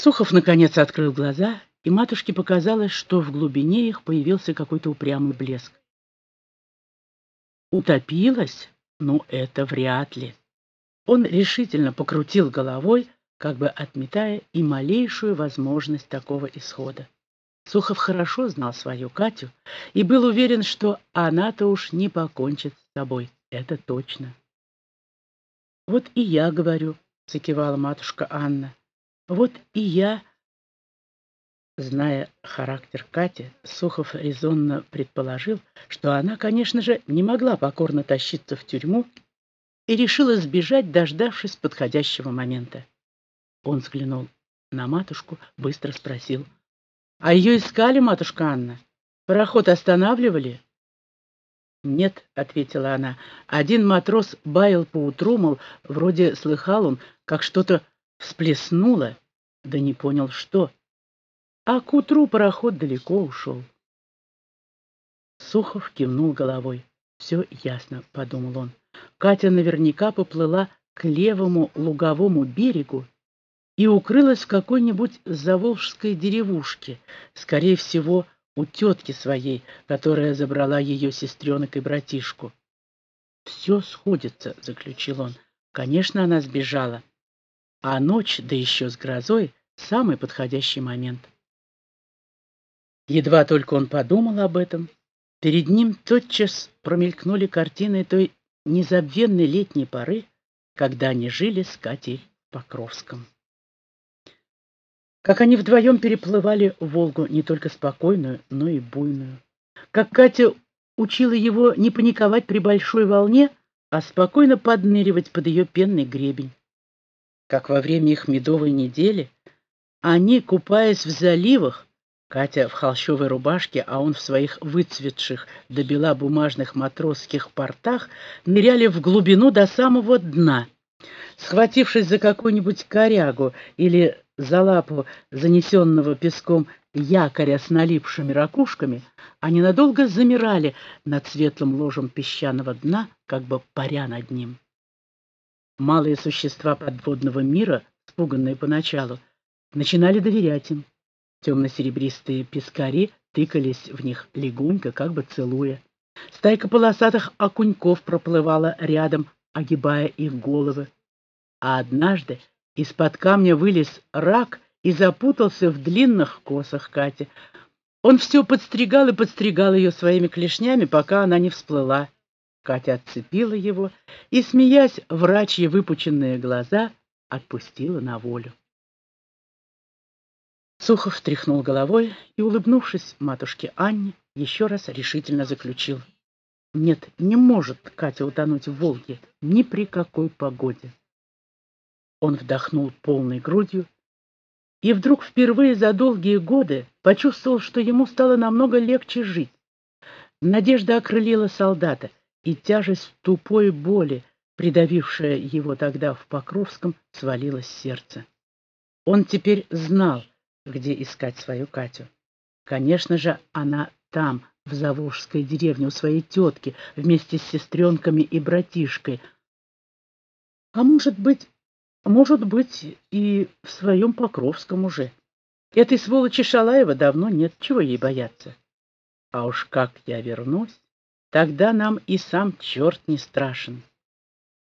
Сухов наконец открыл глаза, и матушке показалось, что в глубине их появился какой-то упрямый блеск. Утопилась? Ну, это вряд ли. Он решительно покрутил головой, как бы отметая и малейшую возможность такого исхода. Сухов хорошо знал свою Катю и был уверен, что она-то уж не покончит с собой. Это точно. «Вот и я говорю», — закивала матушка Анна. «Вот и я...» Зная характер Кати, Сухов резонно предположил, что она, конечно же, не могла покорно тащиться в тюрьму и решила сбежать, дождавшись подходящего момента. Он взглянул на матушку, быстро спросил. «А ее искали, матушка Анна? Пароход останавливали?» «Нет», — ответила она. «Один матрос баял поутру, мол, вроде слыхал он, как что-то всплеснуло, да не понял, что. А к утру пароход далеко ушел». Сухов кивнул головой. «Все ясно», — подумал он. Катя наверняка поплыла к левому луговому берегу и укрылась в какой-нибудь заволжской деревушке, скорее всего, у тетки своей, которая забрала ее сестренок и братишку. «Все сходится», — заключил он. «Конечно, она сбежала. А ночь, да еще с грозой, самый подходящий момент». Едва только он подумал об этом, перед ним тотчас промелькнули картины той незабвенной летней поры, когда они жили с Катей в Покровском как они вдвоем переплывали Волгу не только спокойную, но и буйную. Как Катя учила его не паниковать при большой волне, а спокойно подныривать под ее пенный гребень. Как во время их медовой недели они, купаясь в заливах, Катя в холщовой рубашке, а он в своих выцветших до бела бумажных матросских портах, ныряли в глубину до самого дна. Схватившись за какую-нибудь корягу или за лапу занесенного песком якоря с налипшими ракушками, они надолго замирали над светлым ложем песчаного дна, как бы паря над ним. Малые существа подводного мира, спуганные поначалу, начинали доверять им. Темно-серебристые пескари тыкались в них легонько, как бы целуя. Стайка полосатых окуньков проплывала рядом, огибая их головы. А однажды из-под камня вылез рак и запутался в длинных косах Кати. Он все подстригал и подстригал ее своими клешнями, пока она не всплыла. Катя отцепила его и, смеясь, врачьи выпученные глаза отпустила на волю. Сухов тряхнул головой и, улыбнувшись матушке Анне, еще раз решительно заключил. Нет, не может Катя утонуть в Волге ни при какой погоде. Он вдохнул полной грудью и вдруг впервые за долгие годы почувствовал, что ему стало намного легче жить. Надежда окрылила солдата, и тяжесть тупой боли, придавившая его тогда в Покровском, свалилась с сердца. Он теперь знал, где искать свою Катю. Конечно же, она там, в Заволжской деревне у своей тетки, вместе с сестренками и братишкой. А может быть, может быть, и в своем Покровском уже. Этой сволочи Шалаева давно нет, чего ей бояться. А уж как я вернусь, тогда нам и сам черт не страшен.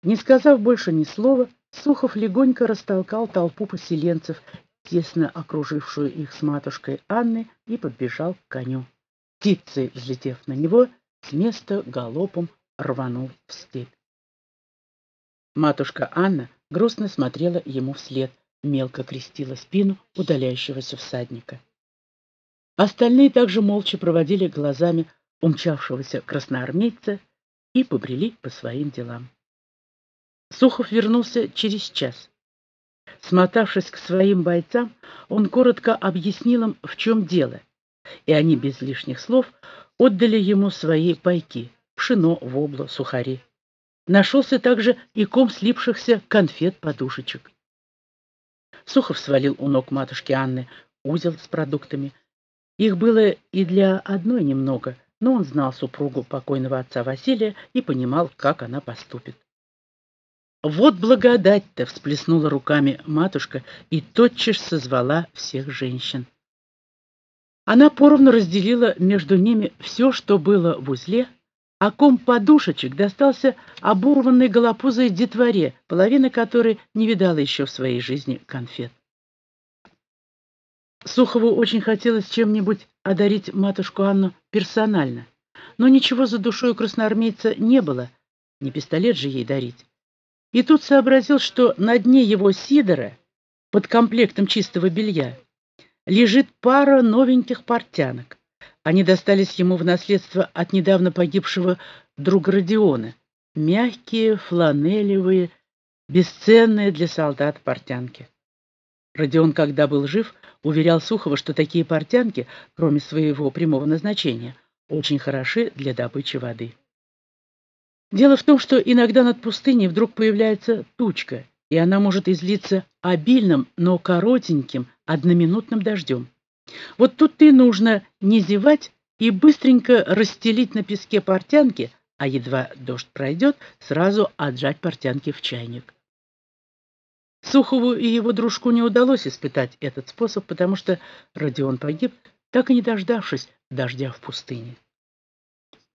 Не сказав больше ни слова, Сухов легонько растолкал толпу поселенцев, тесно окружившую их с матушкой Анны, и подбежал к коню. Птицей, взлетев на него, с места галопом рванул в степь. Матушка Анна грустно смотрела ему вслед, мелко крестила спину удаляющегося всадника. Остальные также молча проводили глазами умчавшегося красноармейца и побрели по своим делам. Сухов вернулся через час. Смотавшись к своим бойцам, он коротко объяснил им, в чем дело, и они без лишних слов отдали ему свои пайки — пшено, вобло, сухари. Нашелся также и ком слипшихся конфет-подушечек. Сухов свалил у ног матушки Анны узел с продуктами. Их было и для одной немного, но он знал супругу покойного отца Василия и понимал, как она поступит. «Вот благодать-то!» — всплеснула руками матушка и тотчас созвала всех женщин. Она поровну разделила между ними все, что было в узле, а ком подушечек достался оборванной голопузой детворе, половина которой не видала еще в своей жизни конфет. Сухову очень хотелось чем-нибудь одарить матушку Анну персонально, но ничего за душой у красноармейца не было, не пистолет же ей дарить. И тут сообразил, что на дне его сидора, под комплектом чистого белья, лежит пара новеньких портянок. Они достались ему в наследство от недавно погибшего друга Родиона. Мягкие, фланелевые, бесценные для солдат портянки. Родион, когда был жив, уверял Сухова, что такие портянки, кроме своего прямого назначения, очень хороши для добычи воды. Дело в том, что иногда над пустыней вдруг появляется тучка, и она может излиться обильным, но коротеньким, одноминутным дождем. Вот тут и нужно не зевать и быстренько расстелить на песке портянки, а едва дождь пройдет, сразу отжать портянки в чайник. Сухову и его дружку не удалось испытать этот способ, потому что Родион погиб, так и не дождавшись дождя в пустыне.